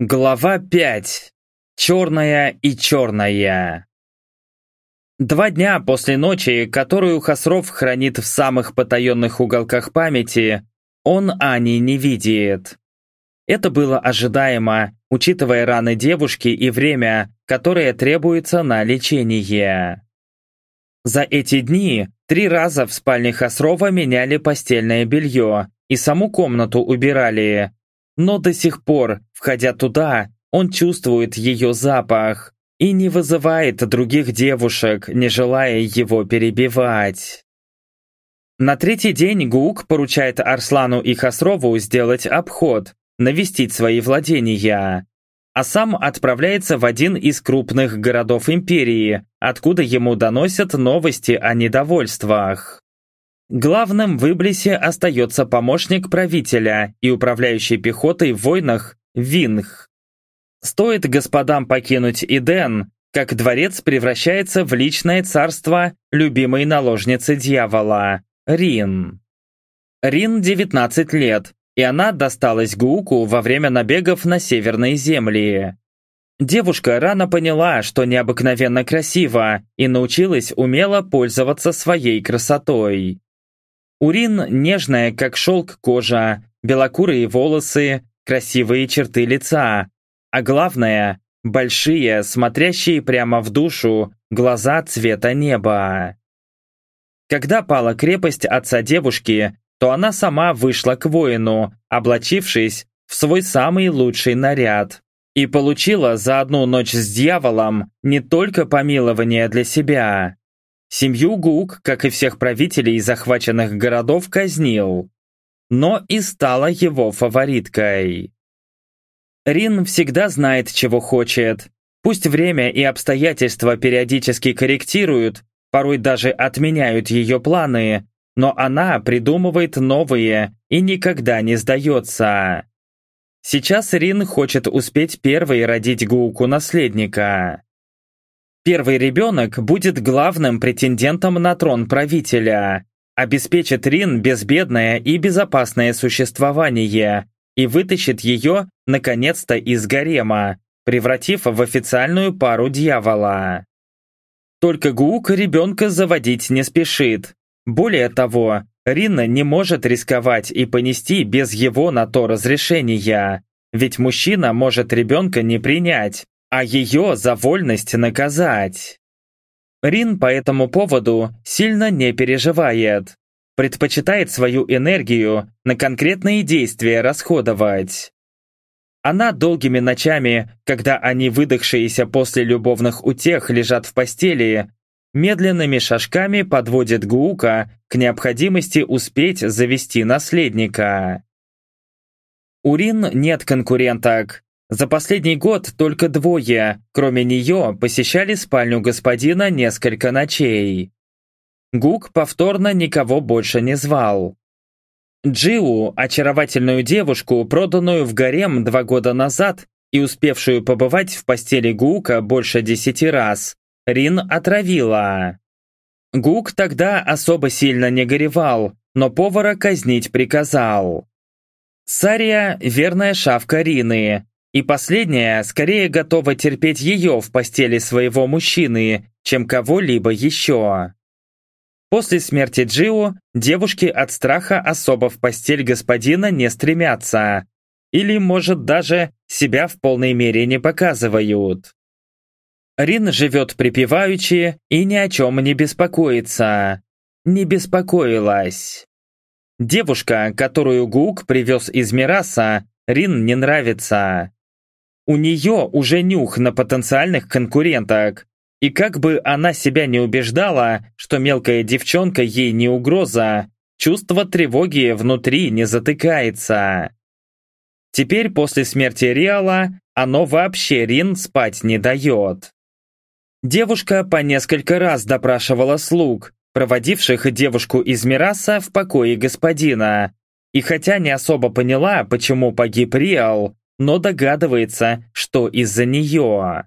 Глава 5. Черная и черная. Два дня после ночи, которую Хасров хранит в самых потаенных уголках памяти, он Ани не видит. Это было ожидаемо, учитывая раны девушки и время, которое требуется на лечение. За эти дни три раза в спальне Хасрова меняли постельное белье и саму комнату убирали, но до сих пор, входя туда, он чувствует ее запах и не вызывает других девушек, не желая его перебивать. На третий день Гук поручает Арслану и Хасрову сделать обход, навестить свои владения, а сам отправляется в один из крупных городов империи, откуда ему доносят новости о недовольствах. Главным в Иблисе остается помощник правителя и управляющий пехотой в войнах Винх. Стоит господам покинуть Иден, как дворец превращается в личное царство любимой наложницы дьявола – Рин. Рин 19 лет, и она досталась Гууку во время набегов на северные земли. Девушка рано поняла, что необыкновенно красива, и научилась умело пользоваться своей красотой. Урин нежная, как шелк кожа, белокурые волосы, красивые черты лица, а главное – большие, смотрящие прямо в душу, глаза цвета неба. Когда пала крепость отца девушки, то она сама вышла к воину, облачившись в свой самый лучший наряд, и получила за одну ночь с дьяволом не только помилование для себя, Семью Гук, как и всех правителей захваченных городов, казнил, но и стала его фавориткой. Рин всегда знает, чего хочет. Пусть время и обстоятельства периодически корректируют, порой даже отменяют ее планы, но она придумывает новые и никогда не сдается. Сейчас Рин хочет успеть первой родить Гуку наследника. Первый ребенок будет главным претендентом на трон правителя, обеспечит Рин безбедное и безопасное существование и вытащит ее, наконец-то, из гарема, превратив в официальную пару дьявола. Только Гук ребенка заводить не спешит. Более того, Ринна не может рисковать и понести без его на то разрешения, ведь мужчина может ребенка не принять, а ее за вольность наказать. Рин по этому поводу сильно не переживает, предпочитает свою энергию на конкретные действия расходовать. Она долгими ночами, когда они выдохшиеся после любовных утех лежат в постели, медленными шажками подводит Гуука к необходимости успеть завести наследника. У Рин нет конкуренток, за последний год только двое, кроме нее, посещали спальню господина несколько ночей. Гук повторно никого больше не звал. Джиу, очаровательную девушку, проданную в гарем два года назад и успевшую побывать в постели Гука больше десяти раз, Рин отравила. Гук тогда особо сильно не горевал, но повара казнить приказал. Сария – верная шавка Рины, и последняя скорее готова терпеть ее в постели своего мужчины, чем кого-либо еще. После смерти Джио девушки от страха особо в постель господина не стремятся. Или, может, даже себя в полной мере не показывают. Рин живет припеваючи и ни о чем не беспокоится. Не беспокоилась. Девушка, которую Гук привез из Мираса, Рин не нравится. У нее уже нюх на потенциальных конкуренток. И как бы она себя не убеждала, что мелкая девчонка ей не угроза, чувство тревоги внутри не затыкается. Теперь после смерти Риала оно вообще Рин спать не дает. Девушка по несколько раз допрашивала слуг, проводивших девушку из Мираса в покое господина. И хотя не особо поняла, почему погиб Риал, но догадывается, что из-за нее.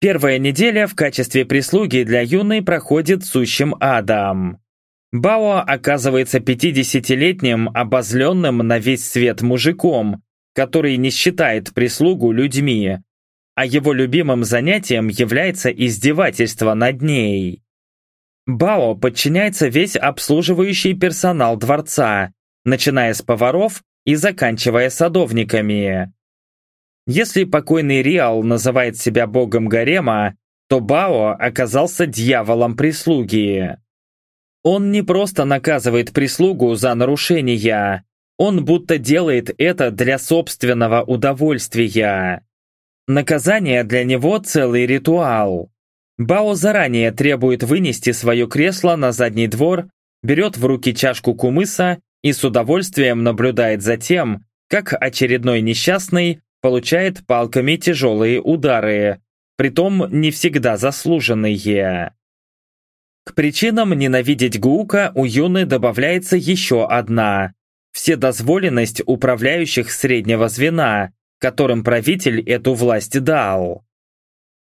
Первая неделя в качестве прислуги для юной проходит сущим адом. Бао оказывается 50-летним, обозленным на весь свет мужиком, который не считает прислугу людьми, а его любимым занятием является издевательство над ней. Бао подчиняется весь обслуживающий персонал дворца, начиная с поваров и заканчивая садовниками. Если покойный Риал называет себя богом гарема, то Бао оказался дьяволом прислуги. Он не просто наказывает прислугу за нарушения, он будто делает это для собственного удовольствия. Наказание для него целый ритуал. Бао заранее требует вынести свое кресло на задний двор, берет в руки чашку кумыса и с удовольствием наблюдает за тем, как очередной несчастный получает палками тяжелые удары, притом не всегда заслуженные. К причинам ненавидеть Гуука у Юны добавляется еще одна – вседозволенность управляющих среднего звена, которым правитель эту власть дал.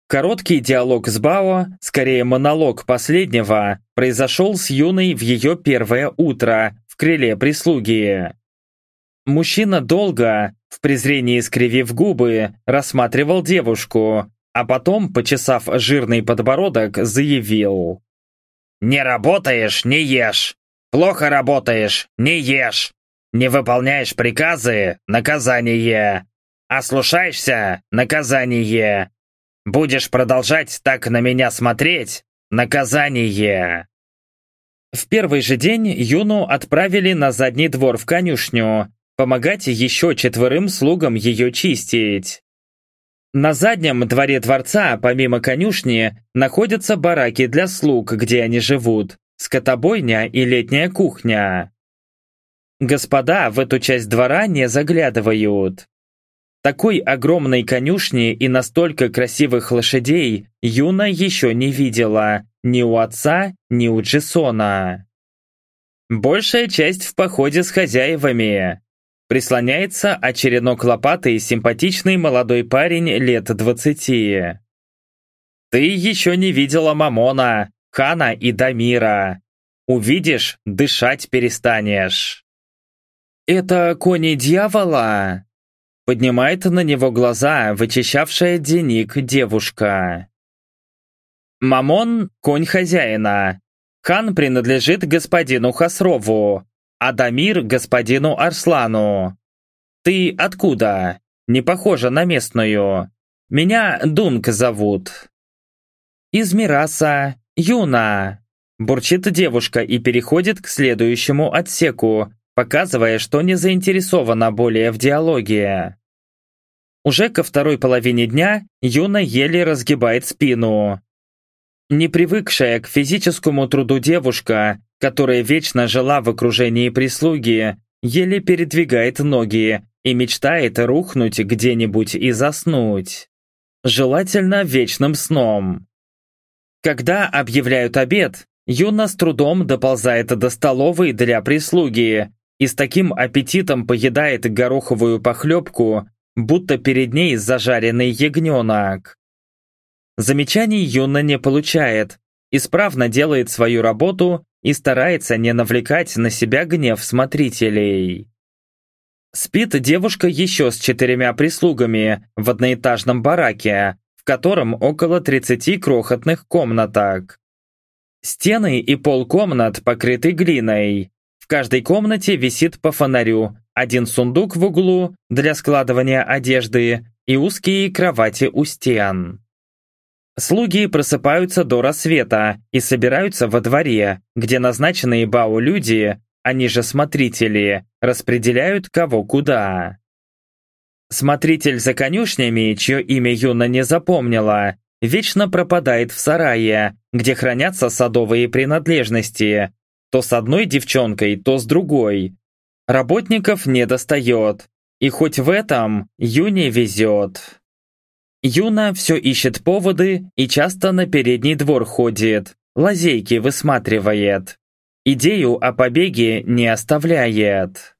Короткий диалог с Бао, скорее монолог последнего, произошел с Юной в ее первое утро крыле прислуги. Мужчина долго, в презрении скривив губы, рассматривал девушку, а потом, почесав жирный подбородок, заявил. «Не работаешь – не ешь! Плохо работаешь – не ешь! Не выполняешь приказы – наказание! Ослушаешься – наказание! Будешь продолжать так на меня смотреть – наказание!» В первый же день Юну отправили на задний двор в конюшню, помогать еще четверым слугам ее чистить. На заднем дворе дворца, помимо конюшни, находятся бараки для слуг, где они живут, скотобойня и летняя кухня. Господа в эту часть двора не заглядывают. Такой огромной конюшни и настолько красивых лошадей Юна еще не видела ни у отца, ни у Джессона. Большая часть в походе с хозяевами. Прислоняется очередок лопаты симпатичный молодой парень лет двадцати. Ты еще не видела Мамона, Хана и Дамира. Увидишь, дышать перестанешь. Это кони дьявола? Поднимает на него глаза, вычищавшая денег девушка. Мамон – конь хозяина. Хан принадлежит господину Хасрову, Адамир господину Арслану. Ты откуда? Не похожа на местную. Меня Дунк зовут. Из Мираса, Юна. Бурчит девушка и переходит к следующему отсеку, показывая, что не заинтересована более в диалоге. Уже ко второй половине дня Юна еле разгибает спину. Не привыкшая к физическому труду девушка которая вечно жила в окружении прислуги, еле передвигает ноги и мечтает рухнуть где-нибудь и заснуть. Желательно вечным сном. Когда объявляют обед, Юна с трудом доползает до столовой для прислуги и с таким аппетитом поедает гороховую похлебку, будто перед ней зажаренный ягненок. Замечаний Юна не получает, исправно делает свою работу и старается не навлекать на себя гнев смотрителей. Спит девушка еще с четырьмя прислугами в одноэтажном бараке, в котором около 30 крохотных комнаток. Стены и пол комнат покрыты глиной. В каждой комнате висит по фонарю, один сундук в углу для складывания одежды и узкие кровати у стен. Слуги просыпаются до рассвета и собираются во дворе, где назначенные Бао люди, они же смотрители, распределяют кого куда. Смотритель за конюшнями, чье имя Юна не запомнила, вечно пропадает в сарае, где хранятся садовые принадлежности, то с одной девчонкой, то с другой. Работников не достает, и хоть в этом Юне везет. Юна все ищет поводы и часто на передний двор ходит, лазейки высматривает. Идею о побеге не оставляет.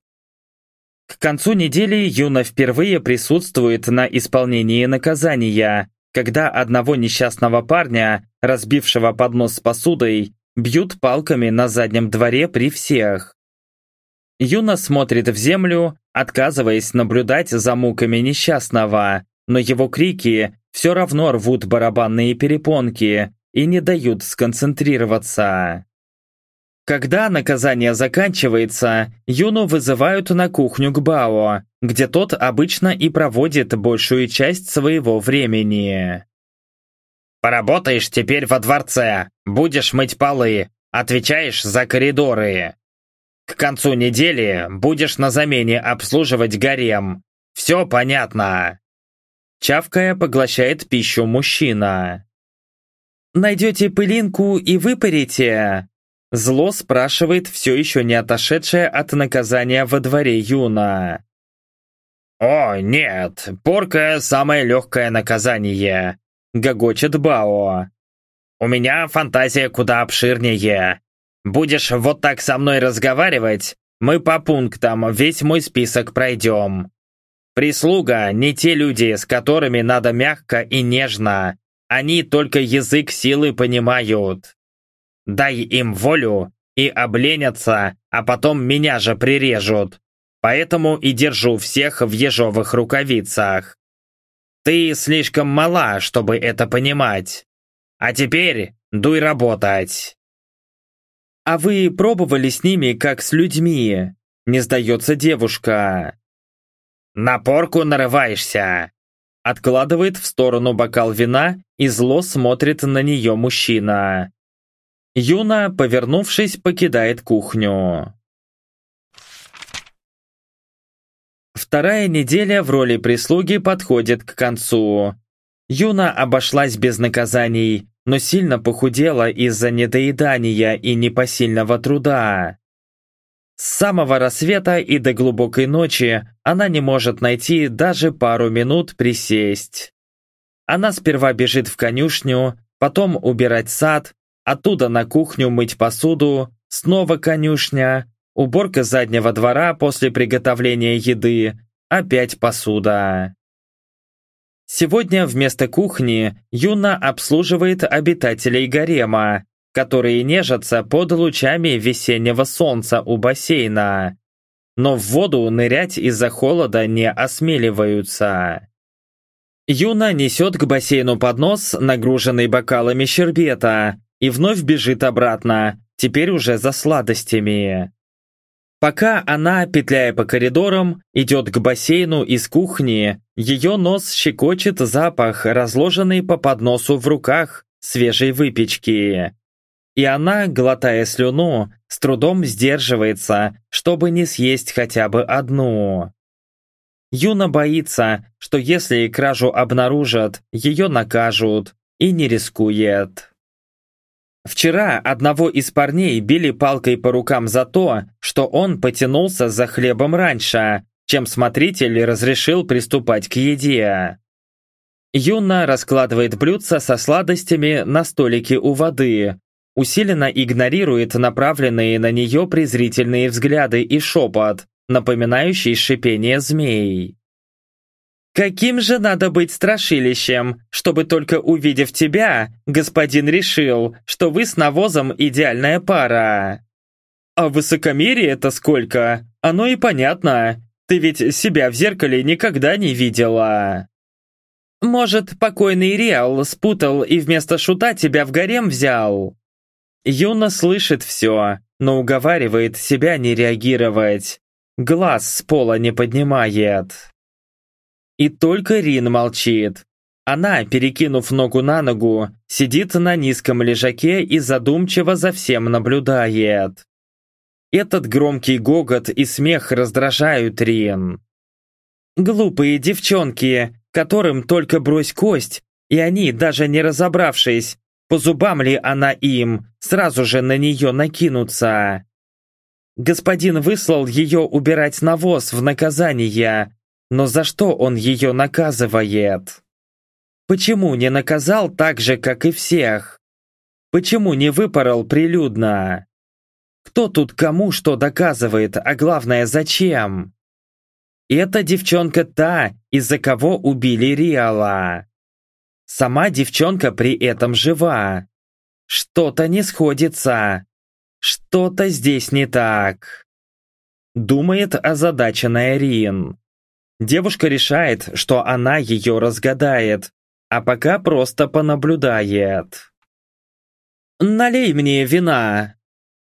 К концу недели Юна впервые присутствует на исполнении наказания, когда одного несчастного парня, разбившего поднос с посудой, бьют палками на заднем дворе при всех. Юна смотрит в землю, отказываясь наблюдать за муками несчастного, но его крики все равно рвут барабанные перепонки и не дают сконцентрироваться. Когда наказание заканчивается, Юну вызывают на кухню к Бао, где тот обычно и проводит большую часть своего времени. «Поработаешь теперь во дворце, будешь мыть полы, отвечаешь за коридоры. К концу недели будешь на замене обслуживать гарем. Все понятно?» Чавкая поглощает пищу мужчина. «Найдете пылинку и выпарите?» Зло спрашивает все еще не отошедшая от наказания во дворе Юна. «О, нет, порка – самое легкое наказание», – гогочет Бао. «У меня фантазия куда обширнее. Будешь вот так со мной разговаривать, мы по пунктам весь мой список пройдем. Прислуга – не те люди, с которыми надо мягко и нежно. Они только язык силы понимают. Дай им волю и обленятся, а потом меня же прирежут. Поэтому и держу всех в ежовых рукавицах. Ты слишком мала, чтобы это понимать. А теперь дуй работать. А вы пробовали с ними, как с людьми? Не сдается девушка. На порку нарываешься. Откладывает в сторону бокал вина и зло смотрит на нее мужчина. Юна, повернувшись, покидает кухню. Вторая неделя в роли прислуги подходит к концу. Юна обошлась без наказаний, но сильно похудела из-за недоедания и непосильного труда. С самого рассвета и до глубокой ночи она не может найти даже пару минут присесть. Она сперва бежит в конюшню, потом убирать сад, Оттуда на кухню мыть посуду, снова конюшня, уборка заднего двора после приготовления еды, опять посуда. Сегодня вместо кухни Юна обслуживает обитателей гарема, которые нежатся под лучами весеннего солнца у бассейна, но в воду нырять из-за холода не осмеливаются. Юна несет к бассейну поднос, нагруженный бокалами щербета, и вновь бежит обратно, теперь уже за сладостями. Пока она, петляя по коридорам, идет к бассейну из кухни, ее нос щекочет запах, разложенный по подносу в руках, свежей выпечки. И она, глотая слюну, с трудом сдерживается, чтобы не съесть хотя бы одну. Юна боится, что если кражу обнаружат, ее накажут, и не рискует. Вчера одного из парней били палкой по рукам за то, что он потянулся за хлебом раньше, чем смотритель разрешил приступать к еде. Юна раскладывает блюдца со сладостями на столике у воды, усиленно игнорирует направленные на нее презрительные взгляды и шепот, напоминающий шипение змей. Каким же надо быть страшилищем, чтобы только увидев тебя, господин решил, что вы с навозом идеальная пара? А высокомерие это сколько? Оно и понятно. Ты ведь себя в зеркале никогда не видела. Может, покойный Реал спутал и вместо шута тебя в гарем взял? Юна слышит все, но уговаривает себя не реагировать. Глаз с пола не поднимает. И только Рин молчит. Она, перекинув ногу на ногу, сидит на низком лежаке и задумчиво за всем наблюдает. Этот громкий гогот и смех раздражают Рин. Глупые девчонки, которым только брось кость, и они, даже не разобравшись, по зубам ли она им, сразу же на нее накинутся. Господин выслал ее убирать навоз в наказание, но за что он ее наказывает? Почему не наказал так же, как и всех? Почему не выпорол прилюдно? Кто тут кому что доказывает, а главное, зачем? Эта девчонка та, из-за кого убили Риала. Сама девчонка при этом жива. Что-то не сходится. Что-то здесь не так. думает озадаченная Рин. Девушка решает, что она ее разгадает, а пока просто понаблюдает. «Налей мне вина!»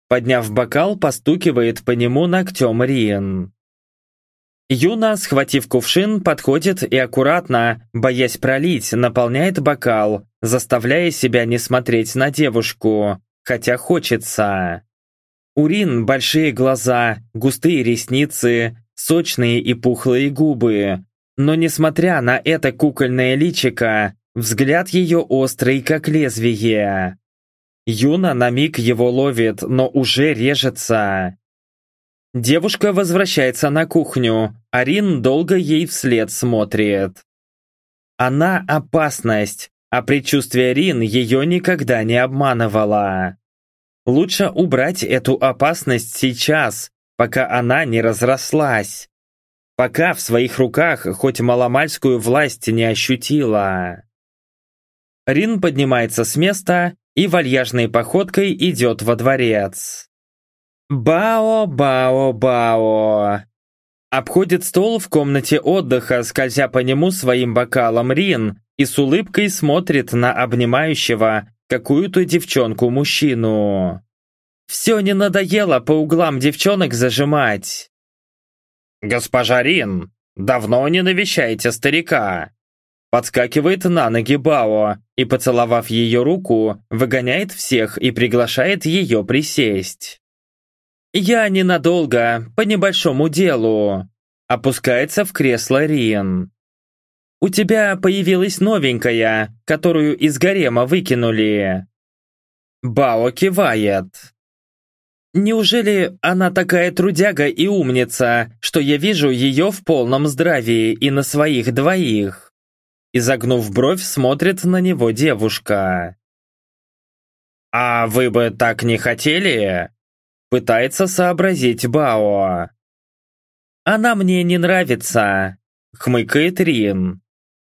Подняв бокал, постукивает по нему ногтем Рин. Юна, схватив кувшин, подходит и аккуратно, боясь пролить, наполняет бокал, заставляя себя не смотреть на девушку, хотя хочется. У Рин большие глаза, густые ресницы, сочные и пухлые губы. Но несмотря на это кукольное личико, взгляд ее острый, как лезвие. Юна на миг его ловит, но уже режется. Девушка возвращается на кухню, а Рин долго ей вслед смотрит. Она опасность, а предчувствие Рин ее никогда не обманывало. Лучше убрать эту опасность сейчас, пока она не разрослась. Пока в своих руках хоть маломальскую власть не ощутила. Рин поднимается с места и вальяжной походкой идет во дворец. Бао-бао-бао. Обходит стол в комнате отдыха, скользя по нему своим бокалом Рин и с улыбкой смотрит на обнимающего какую-то девчонку-мужчину. Все не надоело по углам девчонок зажимать. «Госпожа Рин, давно не навещаете старика?» Подскакивает на ноги Бао и, поцеловав ее руку, выгоняет всех и приглашает ее присесть. «Я ненадолго, по небольшому делу», опускается в кресло Рин. «У тебя появилась новенькая, которую из гарема выкинули». Бао кивает. «Неужели она такая трудяга и умница, что я вижу ее в полном здравии и на своих двоих?» Изогнув бровь, смотрит на него девушка. «А вы бы так не хотели?» Пытается сообразить Бао. «Она мне не нравится», — хмыкает Рин.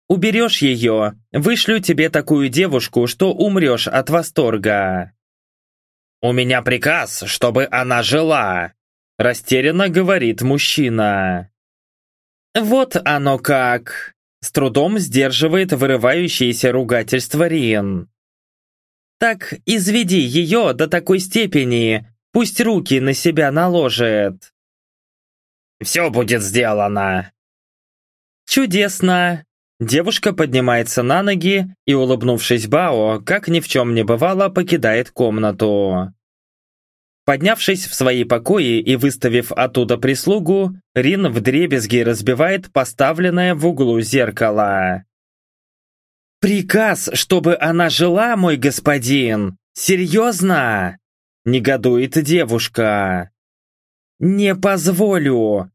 «Уберешь ее, вышлю тебе такую девушку, что умрешь от восторга». «У меня приказ, чтобы она жила», — растерянно говорит мужчина. «Вот оно как!» — с трудом сдерживает вырывающееся ругательство Рин. «Так изведи ее до такой степени, Пусть руки на себя наложит. Все будет сделано. Чудесно. Девушка поднимается на ноги и, улыбнувшись Бао, как ни в чем не бывало, покидает комнату. Поднявшись в свои покои и выставив оттуда прислугу, Рин вдребезги разбивает поставленное в углу зеркало. «Приказ, чтобы она жила, мой господин? Серьезно?» Негодует девушка. «Не позволю!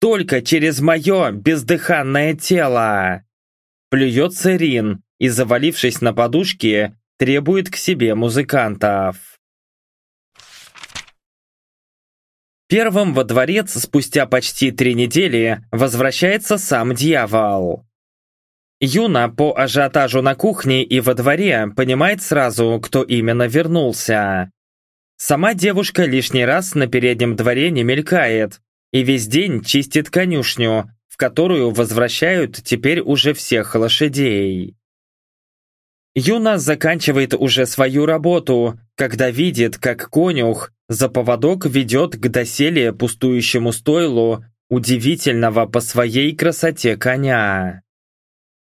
Только через мое бездыханное тело!» Плюется Рин и, завалившись на подушке, требует к себе музыкантов. Первым во дворец спустя почти три недели возвращается сам дьявол. Юна по ажиотажу на кухне и во дворе понимает сразу, кто именно вернулся. Сама девушка лишний раз на переднем дворе не мелькает и весь день чистит конюшню, в которую возвращают теперь уже всех лошадей. Юна заканчивает уже свою работу, когда видит, как конюх за поводок ведет к доселе пустующему стойлу удивительного по своей красоте коня.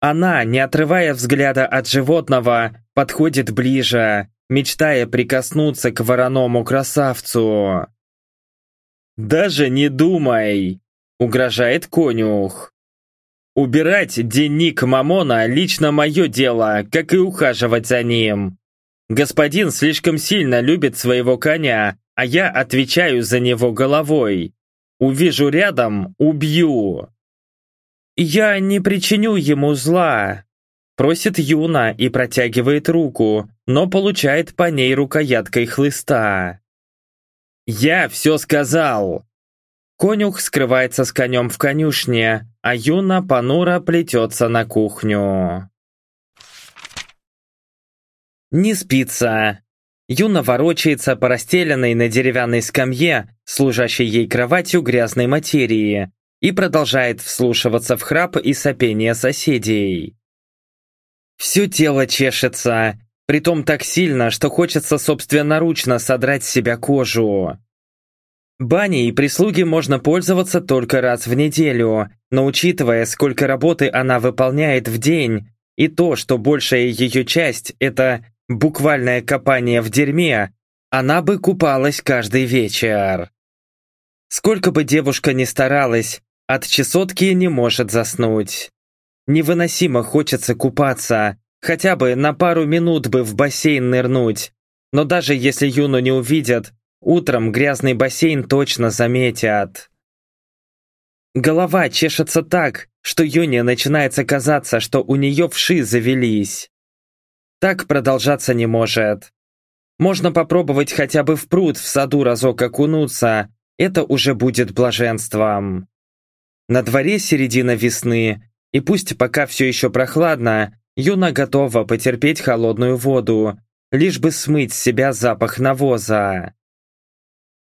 Она, не отрывая взгляда от животного, подходит ближе, мечтая прикоснуться к вороному красавцу. «Даже не думай!» — угрожает конюх. «Убирать денник Мамона лично мое дело, как и ухаживать за ним. Господин слишком сильно любит своего коня, а я отвечаю за него головой. Увижу рядом — убью!» «Я не причиню ему зла», Просит Юна и протягивает руку, но получает по ней рукояткой хлыста. «Я все сказал!» Конюх скрывается с конем в конюшне, а Юна понуро плетется на кухню. Не спится. Юна ворочается по расстеленной на деревянной скамье, служащей ей кроватью грязной материи, и продолжает вслушиваться в храп и сопение соседей. Все тело чешется, притом так сильно, что хочется собственноручно содрать с себя кожу. Баней и прислуги можно пользоваться только раз в неделю, но учитывая, сколько работы она выполняет в день, и то, что большая ее часть – это буквальное копание в дерьме, она бы купалась каждый вечер. Сколько бы девушка ни старалась, от чесотки не может заснуть. Невыносимо хочется купаться, хотя бы на пару минут бы в бассейн нырнуть. Но даже если Юну не увидят, утром грязный бассейн точно заметят. Голова чешется так, что Юне начинается казаться, что у нее вши завелись. Так продолжаться не может. Можно попробовать хотя бы в пруд в саду разок окунуться, это уже будет блаженством. На дворе середина весны, и пусть пока все еще прохладно, Юна готова потерпеть холодную воду, лишь бы смыть с себя запах навоза.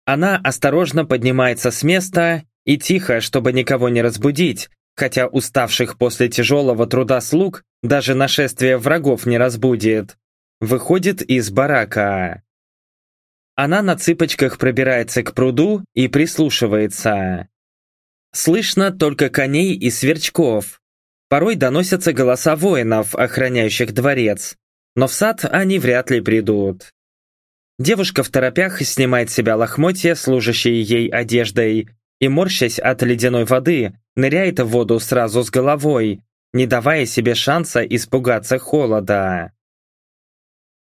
Она осторожно поднимается с места и тихо, чтобы никого не разбудить, хотя уставших после тяжелого труда слуг даже нашествие врагов не разбудит, выходит из барака. Она на цыпочках пробирается к пруду и прислушивается. Слышно только коней и сверчков. Порой доносятся голоса воинов, охраняющих дворец, но в сад они вряд ли придут. Девушка в торопях снимает с себя лохмотья, служащие ей одеждой, и, морщась от ледяной воды, ныряет в воду сразу с головой, не давая себе шанса испугаться холода.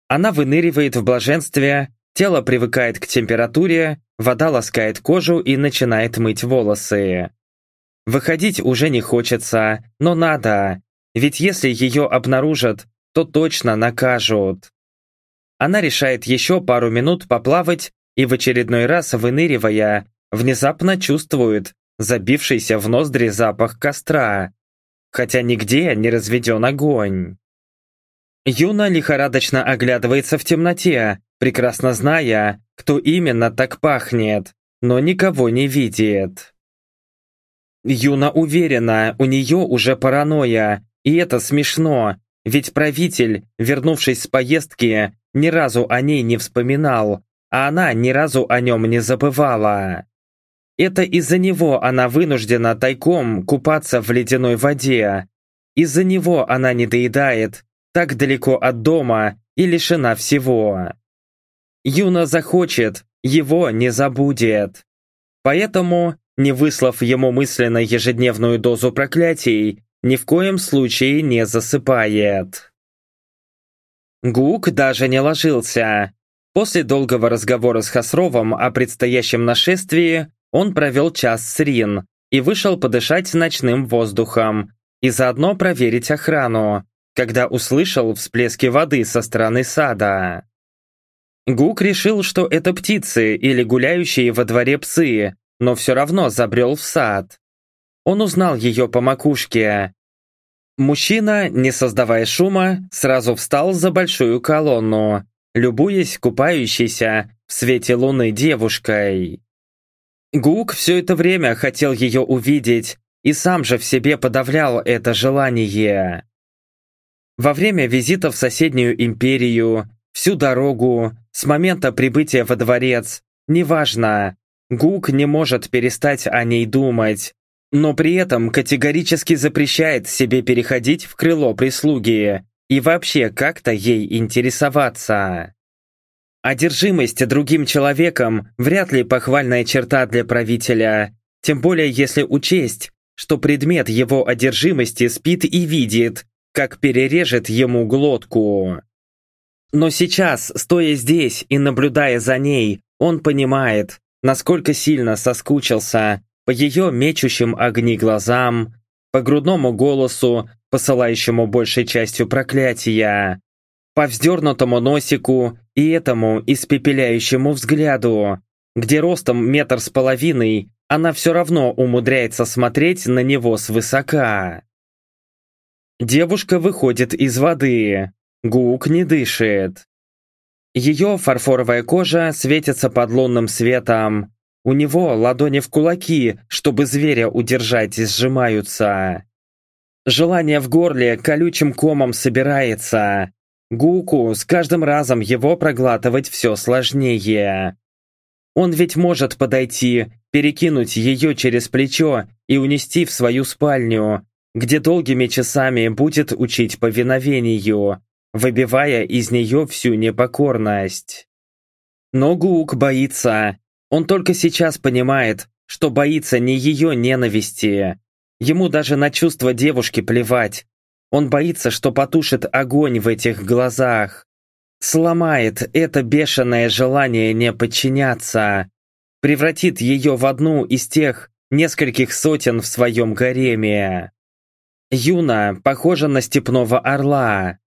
Она выныривает в блаженстве, тело привыкает к температуре, вода ласкает кожу и начинает мыть волосы. Выходить уже не хочется, но надо, ведь если ее обнаружат, то точно накажут. Она решает еще пару минут поплавать и в очередной раз выныривая, внезапно чувствует забившийся в ноздри запах костра, хотя нигде не разведен огонь. Юна лихорадочно оглядывается в темноте, прекрасно зная, кто именно так пахнет, но никого не видит. Юна уверена, у нее уже паранойя, и это смешно, ведь правитель, вернувшись с поездки, ни разу о ней не вспоминал, а она ни разу о нем не забывала. Это из-за него она вынуждена тайком купаться в ледяной воде. Из-за него она не доедает, так далеко от дома и лишена всего. Юна захочет, его не забудет. Поэтому, не выслав ему мысленно ежедневную дозу проклятий, ни в коем случае не засыпает. Гук даже не ложился. После долгого разговора с Хасровом о предстоящем нашествии, он провел час с Рин и вышел подышать ночным воздухом и заодно проверить охрану, когда услышал всплески воды со стороны сада. Гук решил, что это птицы или гуляющие во дворе псы, но все равно забрел в сад. Он узнал ее по макушке. Мужчина, не создавая шума, сразу встал за большую колонну, любуясь купающейся в свете луны девушкой. Гук все это время хотел ее увидеть и сам же в себе подавлял это желание. Во время визита в соседнюю империю, всю дорогу, с момента прибытия во дворец, неважно, Гук не может перестать о ней думать, но при этом категорически запрещает себе переходить в крыло прислуги и вообще как-то ей интересоваться. Одержимость другим человеком вряд ли похвальная черта для правителя, тем более если учесть, что предмет его одержимости спит и видит, как перережет ему глотку. Но сейчас, стоя здесь и наблюдая за ней, он понимает, насколько сильно соскучился по ее мечущим огни глазам, по грудному голосу, посылающему большей частью проклятия, по вздернутому носику и этому испепеляющему взгляду, где ростом метр с половиной она все равно умудряется смотреть на него свысока. Девушка выходит из воды. Гук не дышит. Ее фарфоровая кожа светится под лунным светом. У него ладони в кулаки, чтобы зверя удержать, сжимаются. Желание в горле колючим комом собирается. Гуку с каждым разом его проглатывать все сложнее. Он ведь может подойти, перекинуть ее через плечо и унести в свою спальню, где долгими часами будет учить повиновению, выбивая из нее всю непокорность. Но Гук боится. Он только сейчас понимает, что боится не ее ненависти. Ему даже на чувства девушки плевать, он боится, что потушит огонь в этих глазах. Сломает это бешеное желание не подчиняться. Превратит ее в одну из тех нескольких сотен в своем гареме. Юна похожа на степного орла.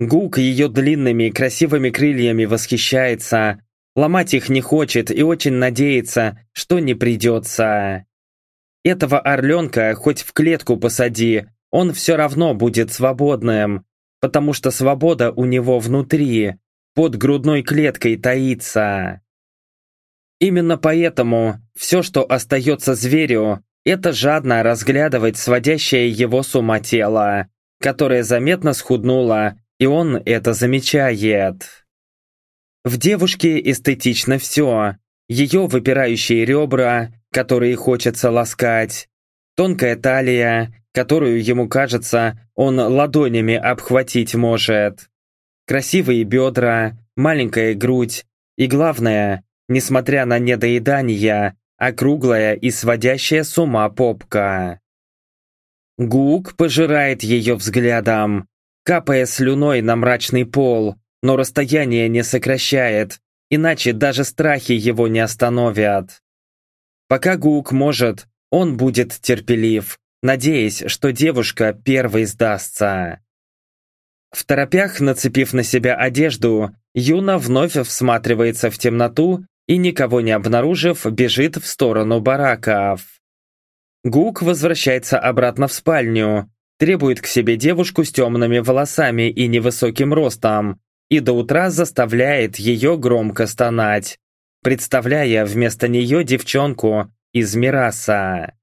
Гук ее длинными красивыми крыльями восхищается, ломать их не хочет и очень надеется, что не придется. Этого орленка хоть в клетку посади, он все равно будет свободным, потому что свобода у него внутри, под грудной клеткой таится. Именно поэтому все, что остается зверю, это жадно разглядывать сводящее его с ума тело, которое заметно схуднуло, и он это замечает. В девушке эстетично все. Ее выпирающие ребра, которые хочется ласкать, тонкая талия, которую, ему кажется, он ладонями обхватить может. Красивые бедра, маленькая грудь и, главное, несмотря на недоедание, округлая и сводящая с ума попка. Гук пожирает ее взглядом, капая слюной на мрачный пол, но расстояние не сокращает, иначе даже страхи его не остановят. Пока Гук может, он будет терпелив, надеясь, что девушка первой сдастся. В торопях, нацепив на себя одежду, Юна вновь всматривается в темноту и, никого не обнаружив, бежит в сторону бараков. Гук возвращается обратно в спальню, требует к себе девушку с темными волосами и невысоким ростом, и до утра заставляет ее громко стонать, представляя вместо нее девчонку из Мираса.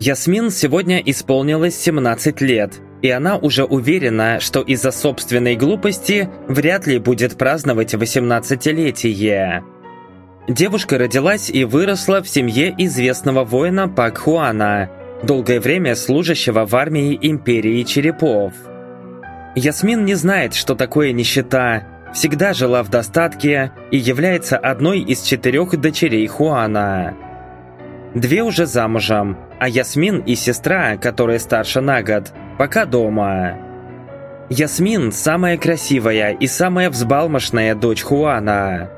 Ясмин сегодня исполнилось 17 лет, и она уже уверена, что из-за собственной глупости вряд ли будет праздновать 18-летие. Девушка родилась и выросла в семье известного воина Пак Хуана, долгое время служащего в армии Империи Черепов. Ясмин не знает, что такое нищета, всегда жила в достатке и является одной из четырех дочерей Хуана. Две уже замужем, а Ясмин и сестра, которая старше на год, пока дома. Ясмин – самая красивая и самая взбалмошная дочь Хуана.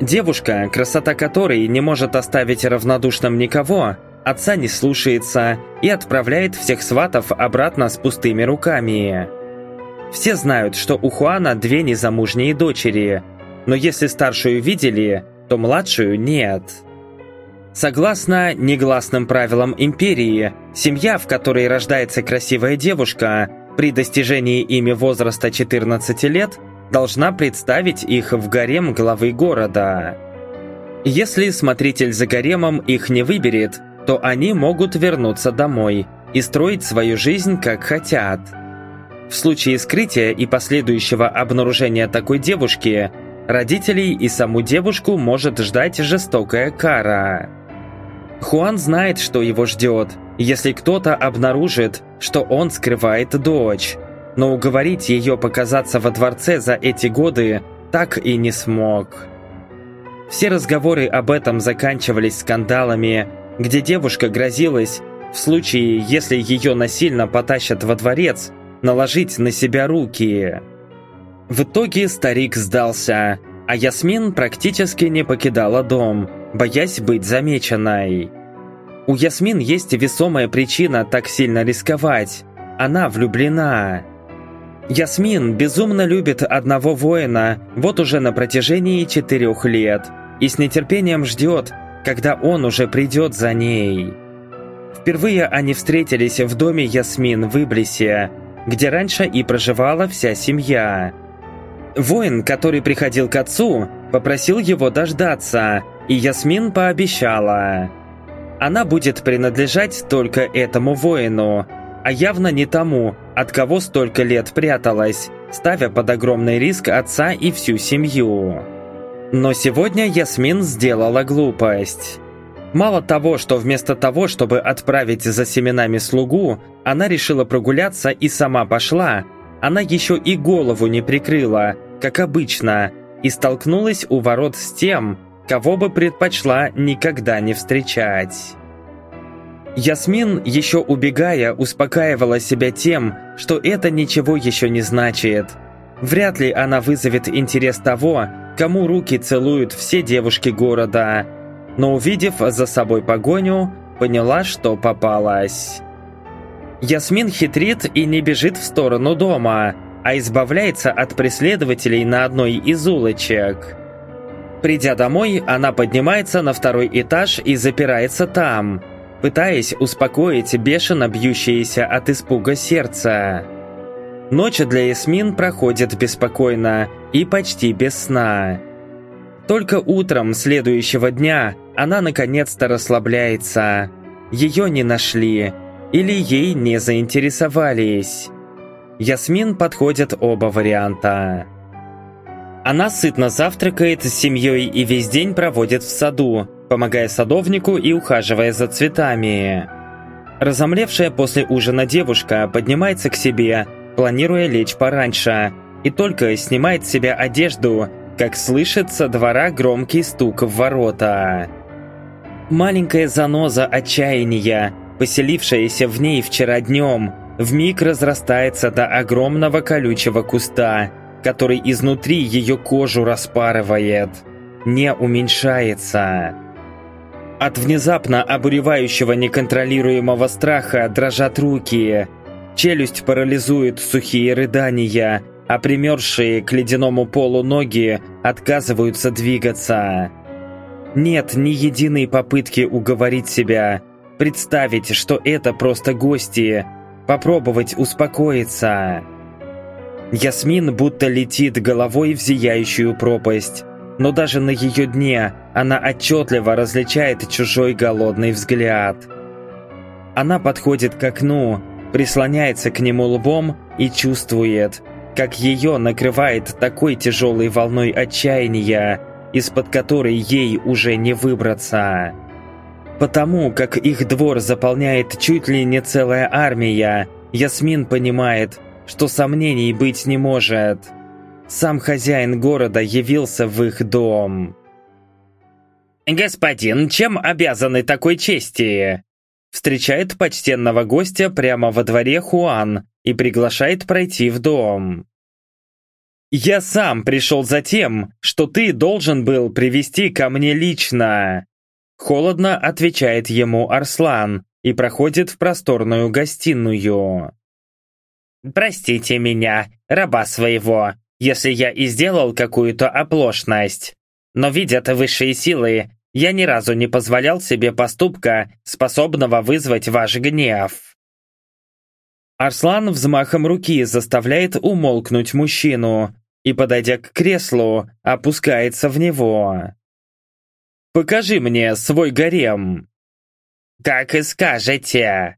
Девушка, красота которой не может оставить равнодушным никого, отца не слушается и отправляет всех сватов обратно с пустыми руками. Все знают, что у Хуана две незамужние дочери, но если старшую видели, то младшую нет. Согласно негласным правилам империи, семья, в которой рождается красивая девушка, при достижении ими возраста 14 лет, должна представить их в гарем главы города. Если смотритель за гаремом их не выберет, то они могут вернуться домой и строить свою жизнь как хотят. В случае скрытия и последующего обнаружения такой девушки, родителей и саму девушку может ждать жестокая кара. Хуан знает, что его ждет, если кто-то обнаружит, что он скрывает дочь. Но уговорить ее показаться во дворце за эти годы так и не смог. Все разговоры об этом заканчивались скандалами, где девушка грозилась, в случае, если ее насильно потащат во дворец, наложить на себя руки. В итоге старик сдался, а Ясмин практически не покидала дом, боясь быть замеченной. У Ясмин есть весомая причина так сильно рисковать. Она влюблена. Ясмин безумно любит одного воина вот уже на протяжении четырех лет и с нетерпением ждет, когда он уже придет за ней. Впервые они встретились в доме Ясмин в Иблисе, где раньше и проживала вся семья. Воин, который приходил к отцу, попросил его дождаться, и Ясмин пообещала. Она будет принадлежать только этому воину, а явно не тому, от кого столько лет пряталась, ставя под огромный риск отца и всю семью. Но сегодня Ясмин сделала глупость. Мало того, что вместо того, чтобы отправить за семенами слугу, она решила прогуляться и сама пошла, она еще и голову не прикрыла, как обычно, и столкнулась у ворот с тем, кого бы предпочла никогда не встречать. Ясмин, еще убегая, успокаивала себя тем, что это ничего еще не значит. Вряд ли она вызовет интерес того, кому руки целуют все девушки города. Но увидев за собой погоню, поняла, что попалась. Ясмин хитрит и не бежит в сторону дома, а избавляется от преследователей на одной из улочек. Придя домой, она поднимается на второй этаж и запирается там, пытаясь успокоить бешено бьющееся от испуга сердце. Ночь для Ясмин проходит беспокойно и почти без сна. Только утром следующего дня она наконец-то расслабляется. Ее не нашли или ей не заинтересовались. Ясмин подходят оба варианта. Она сытно завтракает с семьей и весь день проводит в саду, помогая садовнику и ухаживая за цветами. Разомлевшая после ужина девушка поднимается к себе, планируя лечь пораньше, и только снимает с себя одежду, как слышится двора громкий стук в ворота. Маленькая заноза отчаяния, поселившаяся в ней вчера днем, вмиг разрастается до огромного колючего куста – который изнутри ее кожу распарывает, не уменьшается. От внезапно обуревающего неконтролируемого страха дрожат руки, челюсть парализует сухие рыдания, а примерзшие к ледяному полу ноги отказываются двигаться. Нет ни единой попытки уговорить себя, представить, что это просто гости, попробовать успокоиться. Ясмин будто летит головой в зияющую пропасть. Но даже на ее дне она отчетливо различает чужой голодный взгляд. Она подходит к окну, прислоняется к нему лбом и чувствует, как ее накрывает такой тяжелой волной отчаяния, из-под которой ей уже не выбраться. Потому как их двор заполняет чуть ли не целая армия, Ясмин понимает, что сомнений быть не может. Сам хозяин города явился в их дом. «Господин, чем обязаны такой чести?» Встречает почтенного гостя прямо во дворе Хуан и приглашает пройти в дом. «Я сам пришел за тем, что ты должен был привести ко мне лично!» Холодно отвечает ему Арслан и проходит в просторную гостиную. Простите меня, раба своего, если я и сделал какую-то оплошность. Но видят высшие силы, я ни разу не позволял себе поступка, способного вызвать ваш гнев. Арслан взмахом руки заставляет умолкнуть мужчину и, подойдя к креслу, опускается в него. «Покажи мне свой гарем!» «Как и скажете!»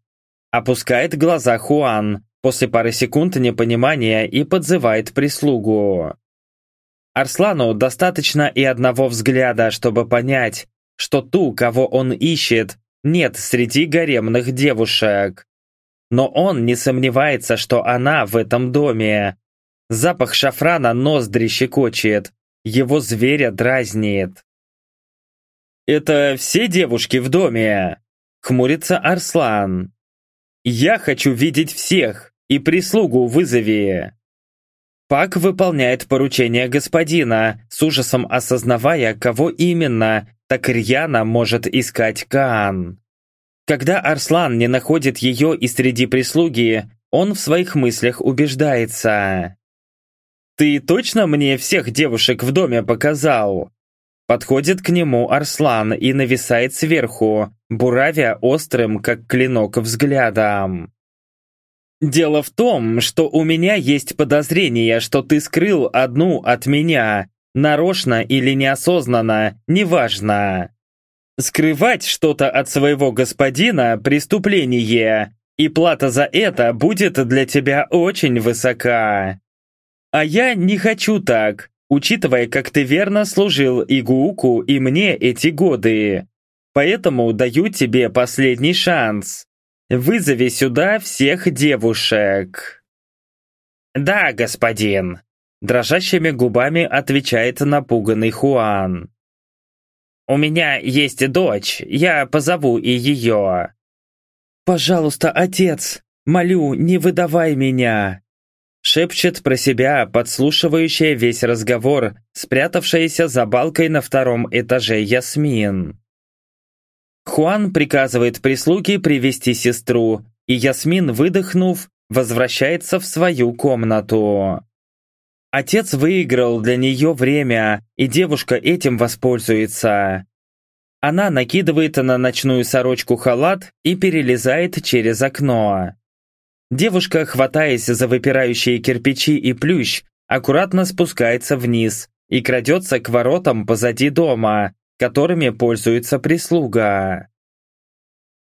Опускает глаза Хуан, после пары секунд непонимания и подзывает прислугу. Арслану достаточно и одного взгляда, чтобы понять, что ту, кого он ищет, нет среди гаремных девушек. Но он не сомневается, что она в этом доме. Запах шафрана ноздри щекочет, его зверя дразнит. «Это все девушки в доме?» — хмурится Арслан. «Я хочу видеть всех, и прислугу вызови!» Пак выполняет поручение господина, с ужасом осознавая, кого именно так рьяно может искать Каан. Когда Арслан не находит ее и среди прислуги, он в своих мыслях убеждается. «Ты точно мне всех девушек в доме показал?» Подходит к нему Арслан и нависает сверху, буравя острым, как клинок, взглядом. Дело в том, что у меня есть подозрение, что ты скрыл одну от меня, нарочно или неосознанно, неважно. Скрывать что-то от своего господина – преступление, и плата за это будет для тебя очень высока. А я не хочу так, учитывая, как ты верно служил и Гууку, и мне эти годы. Поэтому даю тебе последний шанс. Вызови сюда всех девушек. Да, господин. Дрожащими губами отвечает напуганный Хуан. «У меня есть дочь, я позову и ее». «Пожалуйста, отец, молю, не выдавай меня!» Шепчет про себя подслушивающая весь разговор, спрятавшаяся за балкой на втором этаже Ясмин. Хуан приказывает прислуге привести сестру, и Ясмин, выдохнув, возвращается в свою комнату. Отец выиграл для нее время, и девушка этим воспользуется. Она накидывает на ночную сорочку халат и перелезает через окно. Девушка, хватаясь за выпирающие кирпичи и плющ, аккуратно спускается вниз и крадется к воротам позади дома, которыми пользуется прислуга.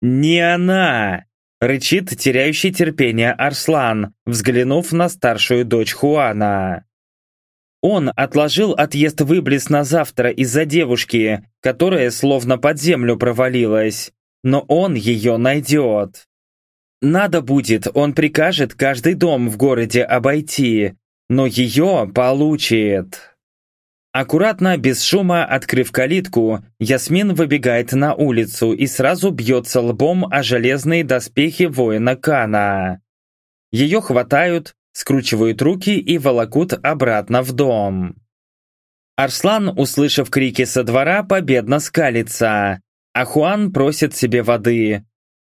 «Не она!» — рычит теряющий терпение Арслан, взглянув на старшую дочь Хуана. Он отложил отъезд в на завтра из-за девушки, которая словно под землю провалилась, но он ее найдет. Надо будет, он прикажет каждый дом в городе обойти, но ее получит. Аккуратно, без шума, открыв калитку, Ясмин выбегает на улицу и сразу бьется лбом о железные доспехи воина Кана. Ее хватают, скручивают руки и волокут обратно в дом. Арслан, услышав крики со двора, победно скалится, а Хуан просит себе воды.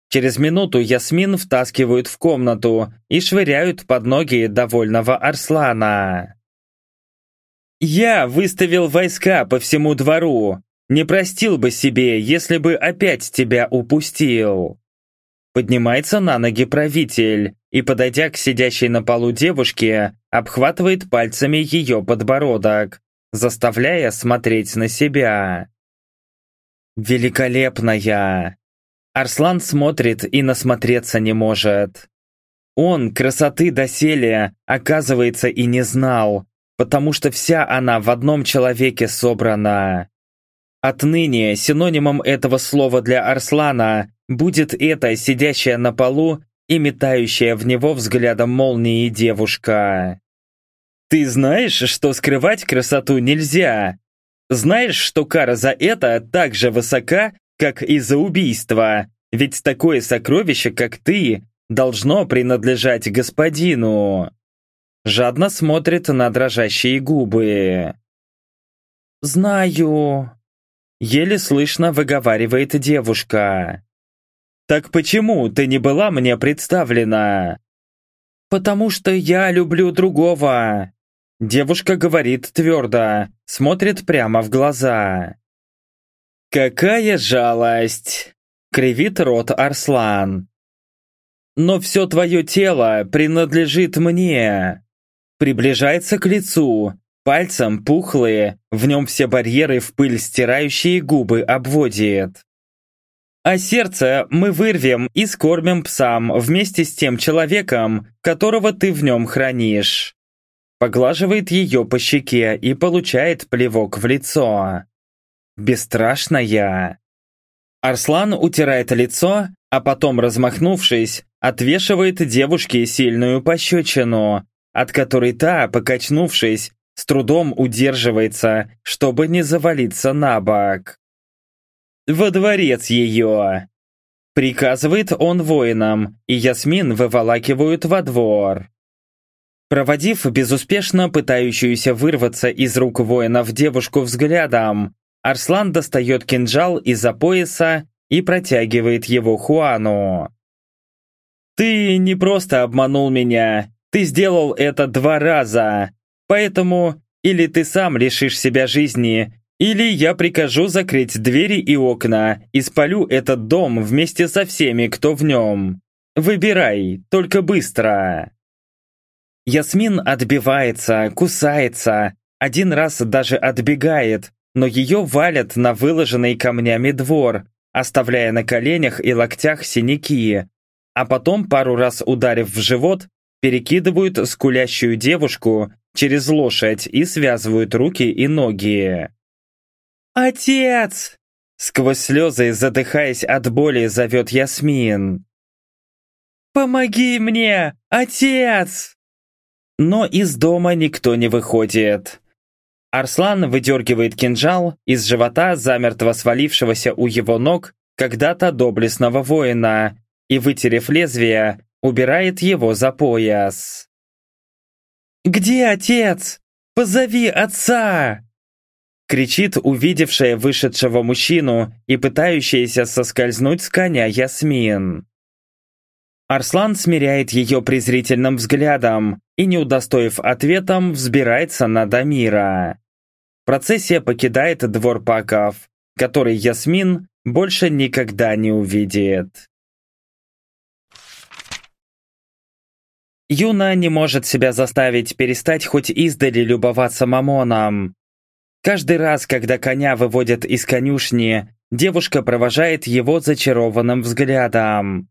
Через минуту Ясмин втаскивают в комнату и швыряют под ноги довольного Арслана. Я выставил войска по всему двору. Не простил бы себе, если бы опять тебя упустил. Поднимается на ноги правитель и, подойдя к сидящей на полу девушке, обхватывает пальцами ее подбородок, заставляя смотреть на себя. Великолепная! Арслан смотрит и насмотреться не может. Он красоты доселе, оказывается, и не знал, потому что вся она в одном человеке собрана. Отныне синонимом этого слова для Арслана будет эта сидящая на полу и метающая в него взглядом молнии девушка. Ты знаешь, что скрывать красоту нельзя? Знаешь, что кара за это так же высока, как и за убийство? Ведь такое сокровище, как ты, должно принадлежать господину жадно смотрит на дрожащие губы. «Знаю», — еле слышно выговаривает девушка. «Так почему ты не была мне представлена?» «Потому что я люблю другого», — девушка говорит твердо, смотрит прямо в глаза. «Какая жалость!» — кривит рот Арслан. «Но все твое тело принадлежит мне. Приближается к лицу, пальцем пухлые, в нем все барьеры в пыль стирающие губы обводит. А сердце мы вырвем и скормим псам вместе с тем человеком, которого ты в нем хранишь. Поглаживает ее по щеке и получает плевок в лицо. Бесстрашная. Арслан утирает лицо, а потом, размахнувшись, отвешивает девушке сильную пощечину, от которой та, покачнувшись, с трудом удерживается, чтобы не завалиться на бок. «Во дворец ее!» Приказывает он воинам, и Ясмин выволакивают во двор. Проводив безуспешно пытающуюся вырваться из рук воинов девушку взглядом, Арслан достает кинжал из-за пояса и протягивает его Хуану. «Ты не просто обманул меня, ты сделал это два раза, поэтому или ты сам лишишь себя жизни, или я прикажу закрыть двери и окна и спалю этот дом вместе со всеми, кто в нем. Выбирай, только быстро!» Ясмин отбивается, кусается, один раз даже отбегает, но ее валят на выложенный камнями двор, оставляя на коленях и локтях синяки, а потом, пару раз ударив в живот, перекидывают скулящую девушку через лошадь и связывают руки и ноги. «Отец!» Сквозь слезы, задыхаясь от боли, зовет Ясмин. «Помоги мне, отец!» Но из дома никто не выходит. Арслан выдергивает кинжал из живота замертво свалившегося у его ног когда-то доблестного воина и, вытерев лезвие, убирает его за пояс. «Где отец? Позови отца!» кричит увидевшая вышедшего мужчину и пытающаяся соскользнуть с коня Ясмин. Арслан смиряет ее презрительным взглядом и, не удостоив ответом, взбирается на Дамира. Процессия покидает двор паков, который Ясмин больше никогда не увидит. Юна не может себя заставить перестать хоть издали любоваться Мамоном. Каждый раз, когда коня выводят из конюшни, девушка провожает его зачарованным взглядом.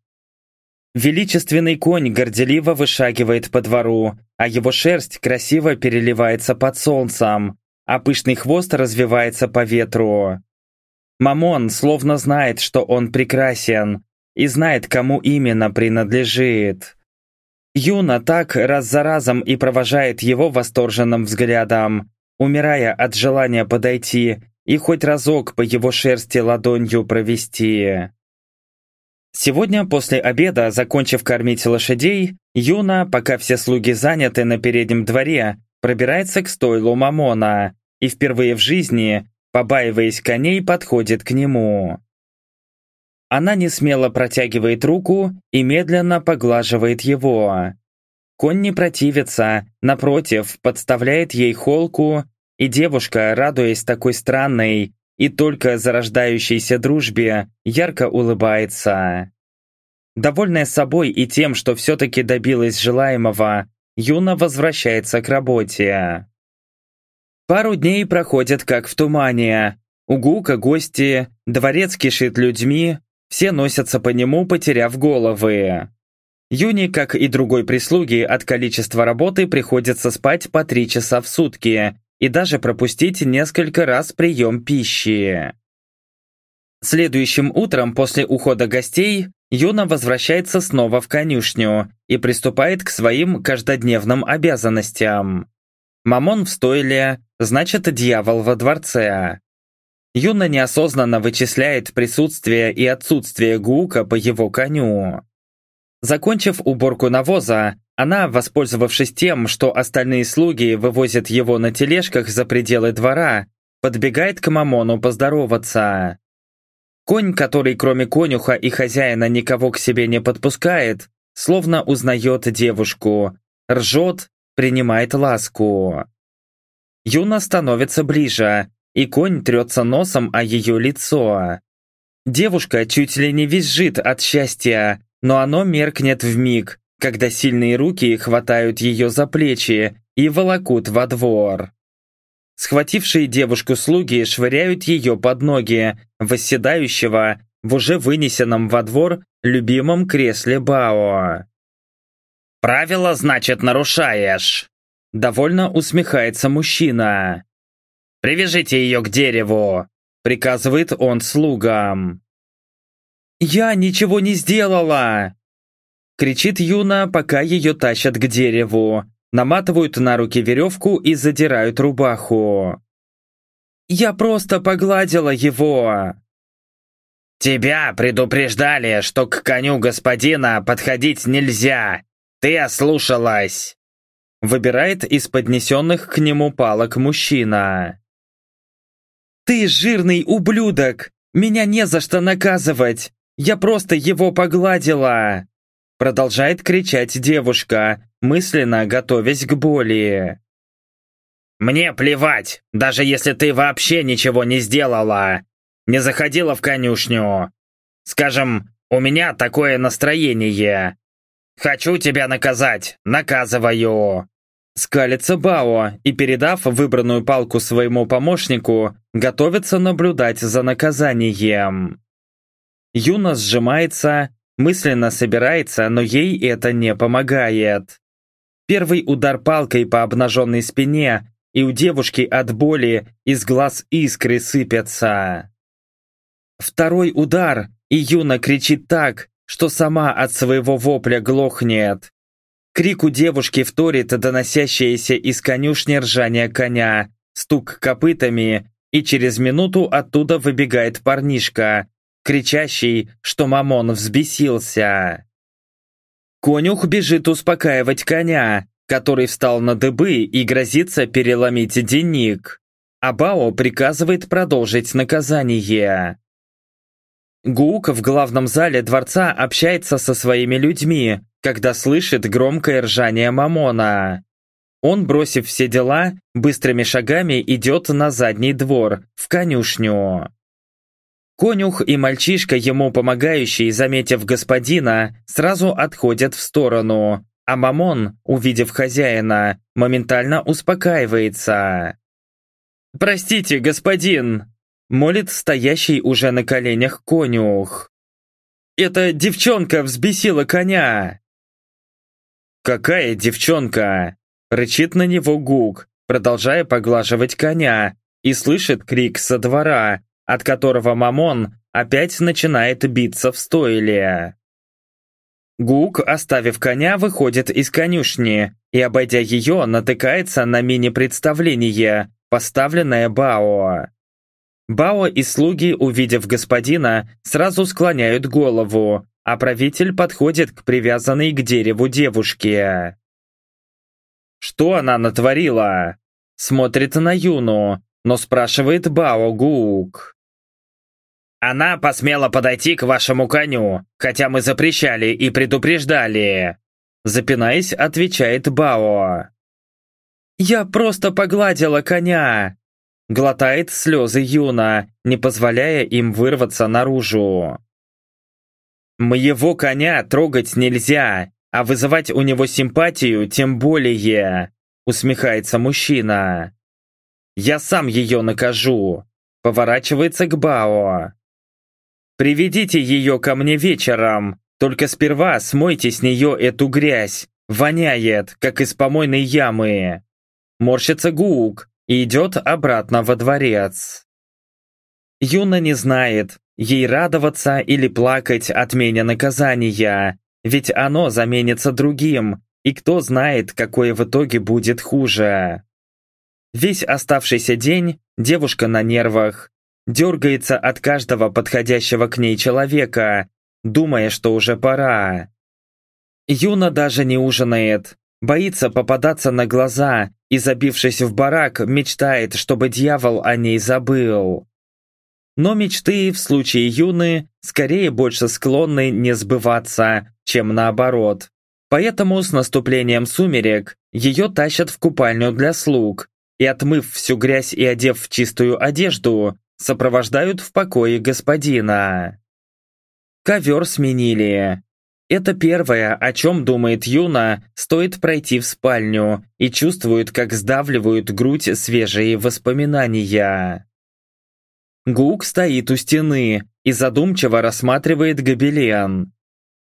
Величественный конь горделиво вышагивает по двору, а его шерсть красиво переливается под солнцем, а пышный хвост развивается по ветру. Мамон словно знает, что он прекрасен, и знает, кому именно принадлежит. Юна так раз за разом и провожает его восторженным взглядом, умирая от желания подойти и хоть разок по его шерсти ладонью провести. Сегодня после обеда, закончив кормить лошадей, Юна, пока все слуги заняты на переднем дворе, пробирается к стойлу Мамона и впервые в жизни, побаиваясь коней, подходит к нему. Она не смело протягивает руку и медленно поглаживает его. Конь не противится, напротив, подставляет ей холку, и девушка, радуясь такой странной и только зарождающейся дружбе, ярко улыбается. Довольная собой и тем, что все-таки добилась желаемого, Юна возвращается к работе. Пару дней проходят как в тумане. У Гука гости, дворец кишит людьми, все носятся по нему, потеряв головы. Юни, как и другой прислуги, от количества работы приходится спать по три часа в сутки и даже пропустить несколько раз прием пищи. Следующим утром после ухода гостей Юна возвращается снова в конюшню и приступает к своим каждодневным обязанностям. Мамон в стойле, значит дьявол во дворце. Юна неосознанно вычисляет присутствие и отсутствие Гука по его коню. Закончив уборку навоза, она, воспользовавшись тем, что остальные слуги вывозят его на тележках за пределы двора, подбегает к Мамону поздороваться. Конь, который кроме конюха и хозяина никого к себе не подпускает, словно узнает девушку, ржет, принимает ласку. Юна становится ближе, и конь трется носом о ее лицо. Девушка чуть ли не визжит от счастья, но оно меркнет в миг, когда сильные руки хватают ее за плечи и волокут во двор. Схватившие девушку слуги швыряют ее под ноги, восседающего в уже вынесенном во двор любимом кресле Бао. «Правила, значит, нарушаешь!» Довольно усмехается мужчина. «Привяжите ее к дереву!» Приказывает он слугам. «Я ничего не сделала!» Кричит Юна, пока ее тащат к дереву. Наматывают на руки веревку и задирают рубаху. «Я просто погладила его!» «Тебя предупреждали, что к коню господина подходить нельзя! Ты ослушалась!» Выбирает из поднесенных к нему палок мужчина. «Ты жирный ублюдок! Меня не за что наказывать! Я просто его погладила!» Продолжает кричать девушка, мысленно готовясь к боли. «Мне плевать, даже если ты вообще ничего не сделала. Не заходила в конюшню. Скажем, У меня такое настроение. Хочу тебя наказать, наказываю. Скалится Бао и, передав выбранную палку своему помощнику, готовится наблюдать за наказанием. Юна сжимается, мысленно собирается, но ей это не помогает. Первый удар палкой по обнаженной спине, и у девушки от боли из глаз искры сыпятся. Второй удар, и Юна кричит так, что сама от своего вопля глохнет. Крику девушки вторит доносящееся из конюшни ржание коня, стук копытами, и через минуту оттуда выбегает парнишка, кричащий, что Мамон взбесился. Конюх бежит успокаивать коня, который встал на дыбы и грозится переломить денник. А Бао приказывает продолжить наказание. Гук в главном зале дворца общается со своими людьми, когда слышит громкое ржание Мамона. Он, бросив все дела, быстрыми шагами идет на задний двор, в конюшню. Конюх и мальчишка, ему помогающий, заметив господина, сразу отходят в сторону, а Мамон, увидев хозяина, моментально успокаивается. «Простите, господин!» – молит стоящий уже на коленях конюх. «Эта девчонка взбесила коня!» «Какая девчонка?» – рычит на него Гук, продолжая поглаживать коня, и слышит крик со двора, от которого Мамон опять начинает биться в стойле. Гук, оставив коня, выходит из конюшни и, обойдя ее, натыкается на мини-представление, поставленное Бао. Бао и слуги, увидев господина, сразу склоняют голову, а правитель подходит к привязанной к дереву девушке. Что она натворила? Смотрит на Юну, но спрашивает Бао Гук. Она посмела подойти к вашему коню, хотя мы запрещали и предупреждали. Запинаясь, отвечает Бао. «Я просто погладила коня!» Глотает слезы Юна, не позволяя им вырваться наружу. Моего коня трогать нельзя, а вызывать у него симпатию тем более, усмехается мужчина. Я сам ее накажу. Поворачивается к Бао. Приведите ее ко мне вечером, только сперва смойте с нее эту грязь. Воняет, как из помойной ямы. Морщится Гук и идет обратно во дворец. Юна не знает, ей радоваться или плакать от меня наказания, ведь оно заменится другим, и кто знает, какое в итоге будет хуже. Весь оставшийся день девушка на нервах, дергается от каждого подходящего к ней человека, думая, что уже пора. Юна даже не ужинает, боится попадаться на глаза и, забившись в барак, мечтает, чтобы дьявол о ней забыл. Но мечты в случае Юны скорее больше склонны не сбываться, чем наоборот. Поэтому с наступлением сумерек ее тащат в купальню для слуг, и отмыв всю грязь и одев в чистую одежду, сопровождают в покое господина. Ковер сменили. Это первое, о чем думает Юна, стоит пройти в спальню и чувствует, как сдавливают грудь свежие воспоминания. Гук стоит у стены и задумчиво рассматривает гобелен.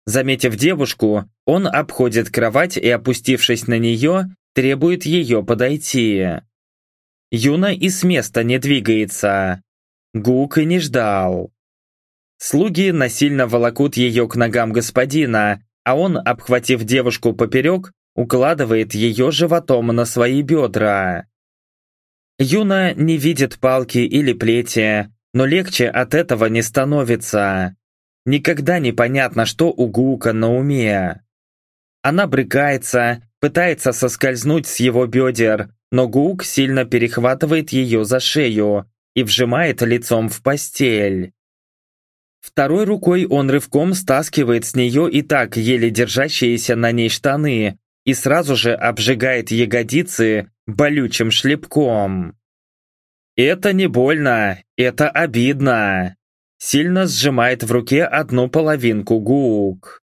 Заметив девушку, он обходит кровать и, опустившись на нее, требует ее подойти. Юна и с места не двигается. Гук и не ждал. Слуги насильно волокут ее к ногам господина, а он, обхватив девушку поперек, укладывает ее животом на свои бедра. Юна не видит палки или плети, но легче от этого не становится. Никогда не понятно, что у Гука на уме. Она брыкается, пытается соскользнуть с его бедер, но Гук сильно перехватывает ее за шею и вжимает лицом в постель. Второй рукой он рывком стаскивает с нее и так еле держащиеся на ней штаны и сразу же обжигает ягодицы болючим шлепком. Это не больно, это обидно. сильно сжимает в руке одну половинку гук.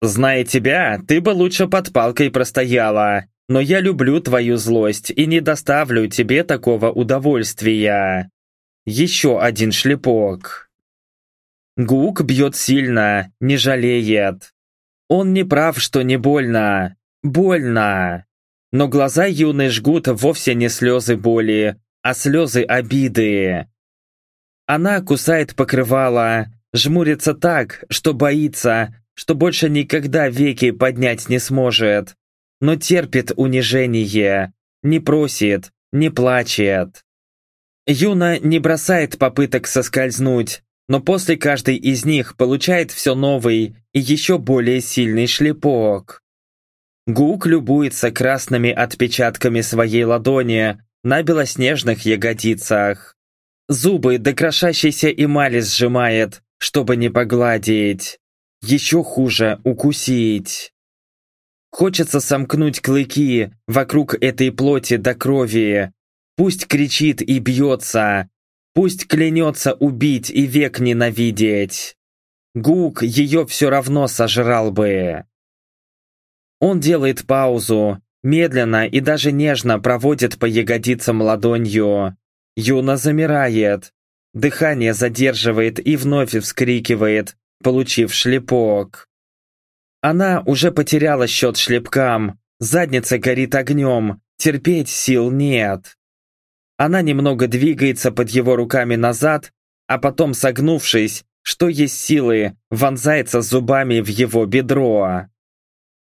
«Зная тебя, ты бы лучше под палкой простояла, но я люблю твою злость и не доставлю тебе такого удовольствия. Еще один шлепок». Гук бьет сильно, не жалеет. Он не прав, что не больно. Больно. Но глаза юной жгут вовсе не слезы боли, а слезы обиды. Она кусает покрывало, жмурится так, что боится, что больше никогда веки поднять не сможет, но терпит унижение, не просит, не плачет. Юна не бросает попыток соскользнуть, но после каждой из них получает все новый и еще более сильный шлепок. Гук любуется красными отпечатками своей ладони на белоснежных ягодицах. Зубы до крошащейся эмали сжимает, чтобы не погладить. Еще хуже укусить. Хочется сомкнуть клыки вокруг этой плоти до крови. Пусть кричит и бьется. Пусть клянется убить и век ненавидеть. Гук ее все равно сожрал бы. Он делает паузу, медленно и даже нежно проводит по ягодицам ладонью. Юна замирает. Дыхание задерживает и вновь вскрикивает, получив шлепок. Она уже потеряла счет шлепкам, задница горит огнем, терпеть сил нет. Она немного двигается под его руками назад, а потом, согнувшись, что есть силы, вонзается зубами в его бедро.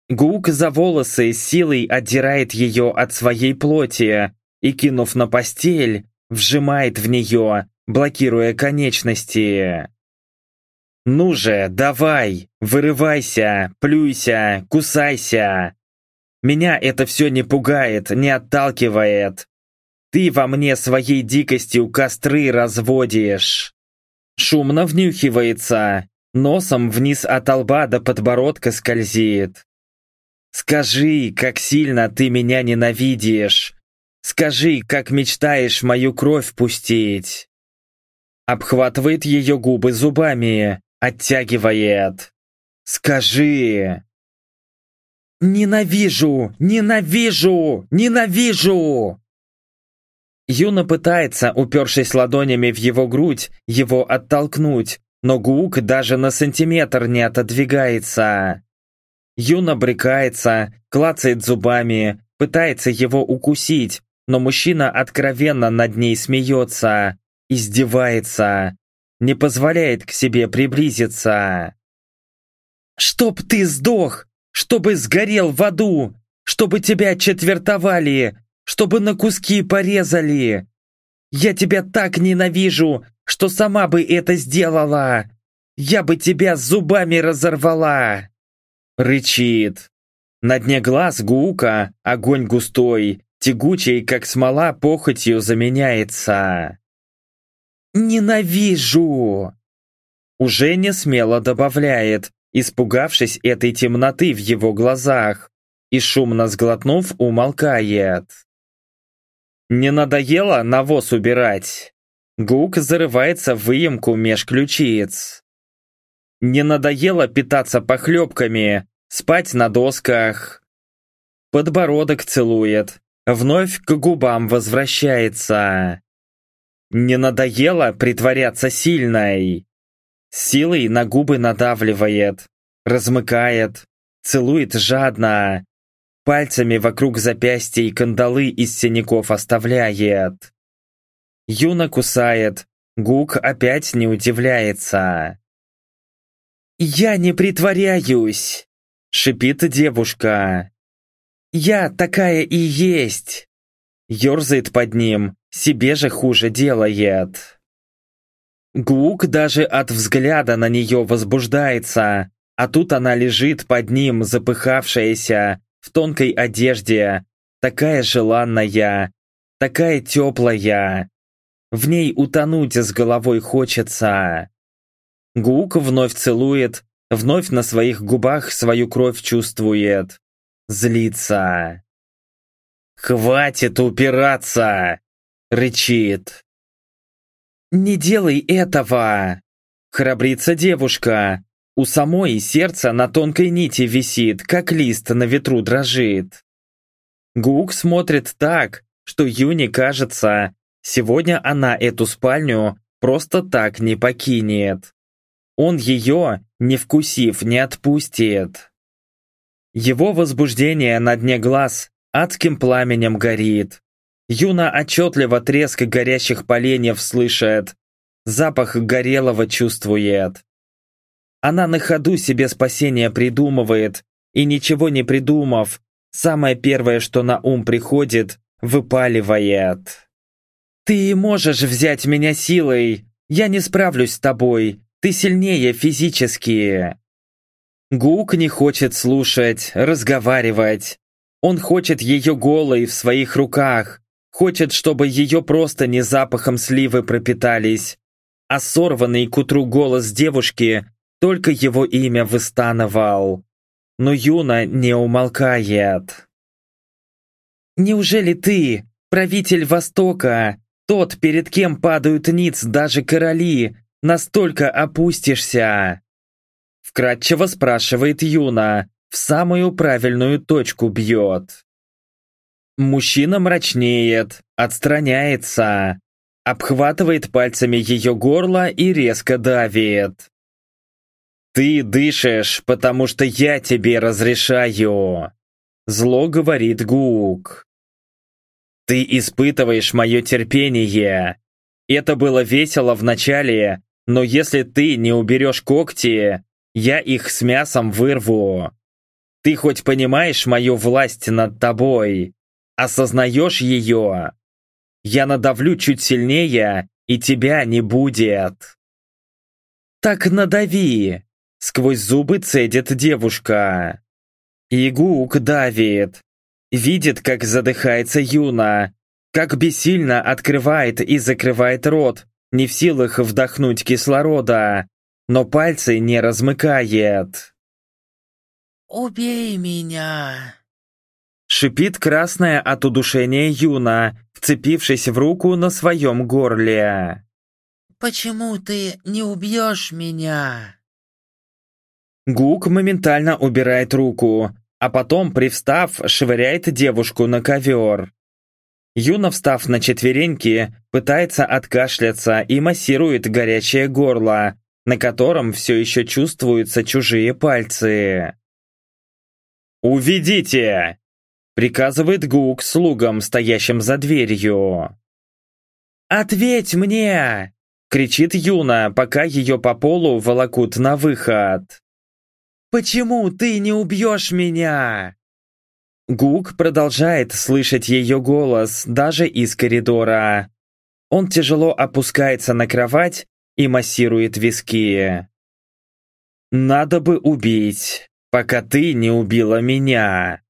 Гук за волосы силой отдирает ее от своей плоти и, кинув на постель, вжимает в нее, блокируя конечности. «Ну же, давай, вырывайся, плюйся, кусайся!» Меня это все не пугает, не отталкивает. Ты во мне своей дикостью костры разводишь. Шумно внюхивается, носом вниз от лба до подбородка скользит. Скажи, как сильно ты меня ненавидишь. Скажи, как мечтаешь мою кровь пустить. Обхватывает ее губы зубами, оттягивает. Скажи. «Ненавижу! Ненавижу! Ненавижу!» Юна пытается, упершись ладонями в его грудь, его оттолкнуть, но Гук даже на сантиметр не отодвигается. Юна брекается, клацает зубами, пытается его укусить, но мужчина откровенно над ней смеется, издевается, не позволяет к себе приблизиться. «Чтоб ты сдох! Чтобы сгорел в аду! Чтобы тебя четвертовали! Чтобы на куски порезали! Я тебя так ненавижу, что сама бы это сделала! Я бы тебя зубами разорвала!» Рычит. На дне глаз гука, огонь густой, тягучий, как смола, похотью заменяется. «Ненавижу!» Уже не смело добавляет, испугавшись этой темноты в его глазах, и шумно сглотнув, умолкает. «Не надоело навоз убирать?» Гук зарывается в выемку меж ключиц. «Не надоело питаться похлебками, спать на досках?» Подбородок целует, вновь к губам возвращается. Не надоело притворяться сильной? Силой на губы надавливает, размыкает, целует жадно, пальцами вокруг запястья и кандалы из синяков оставляет. Юна кусает, Гук опять не удивляется. «Я не притворяюсь!» — шипит девушка. «Я такая и есть!» Ёрзает под ним, себе же хуже делает. Гук даже от взгляда на нее возбуждается, а тут она лежит под ним, запыхавшаяся, в тонкой одежде, такая желанная, такая теплая. В ней утонуть с головой хочется. Гук вновь целует, вновь на своих губах свою кровь чувствует. Злится. «Хватит упираться!» Рычит. «Не делай этого!» Храбрится девушка. У самой сердце на тонкой нити висит, как лист на ветру дрожит. Гук смотрит так, что Юне кажется, сегодня она эту спальню просто так не покинет. Он ее, не вкусив, не отпустит. Его возбуждение на дне глаз адским пламенем горит. Юна отчетливо треск горящих поленьев слышит, запах горелого чувствует. Она на ходу себе спасение придумывает, и ничего не придумав, самое первое, что на ум приходит, выпаливает. «Ты можешь взять меня силой, я не справлюсь с тобой, ты сильнее физически». Гук не хочет слушать, разговаривать. Он хочет ее голой в своих руках, хочет, чтобы ее просто не запахом сливы пропитались, а сорванный к утру голос девушки только его имя выстанывал. Но Юна не умолкает. «Неужели ты, правитель Востока, тот, перед кем падают ниц даже короли, настолько опустишься?» Вкратчиво спрашивает Юна, в самую правильную точку бьет. Мужчина мрачнеет, отстраняется, обхватывает пальцами ее горло и резко давит. «Ты дышишь, потому что я тебе разрешаю!» Зло говорит Гук. «Ты испытываешь мое терпение. Это было весело вначале, но если ты не уберешь когти, я их с мясом вырву. Ты хоть понимаешь мою власть над тобой? Осознаешь ее? Я надавлю чуть сильнее, и тебя не будет. Так надави, сквозь зубы цедит девушка. Игук давит. Видит, как задыхается Юна, как бессильно открывает и закрывает рот, не в силах вдохнуть кислорода, но пальцы не размыкает. «Убей меня!» Шипит красная от удушения Юна, вцепившись в руку на своем горле. «Почему ты не убьешь меня?» Гук моментально убирает руку, а потом, привстав, швыряет девушку на ковер. Юна, встав на четвереньки, пытается откашляться и массирует горячее горло, на котором все еще чувствуются чужие пальцы. «Уведите!» приказывает Гук слугам, стоящим за дверью. «Ответь мне!» — кричит Юна, пока ее по полу волокут на выход. «Почему ты не убьешь меня?» Гук продолжает слышать ее голос даже из коридора. Он тяжело опускается на кровать и массирует виски. «Надо бы убить, пока ты не убила меня».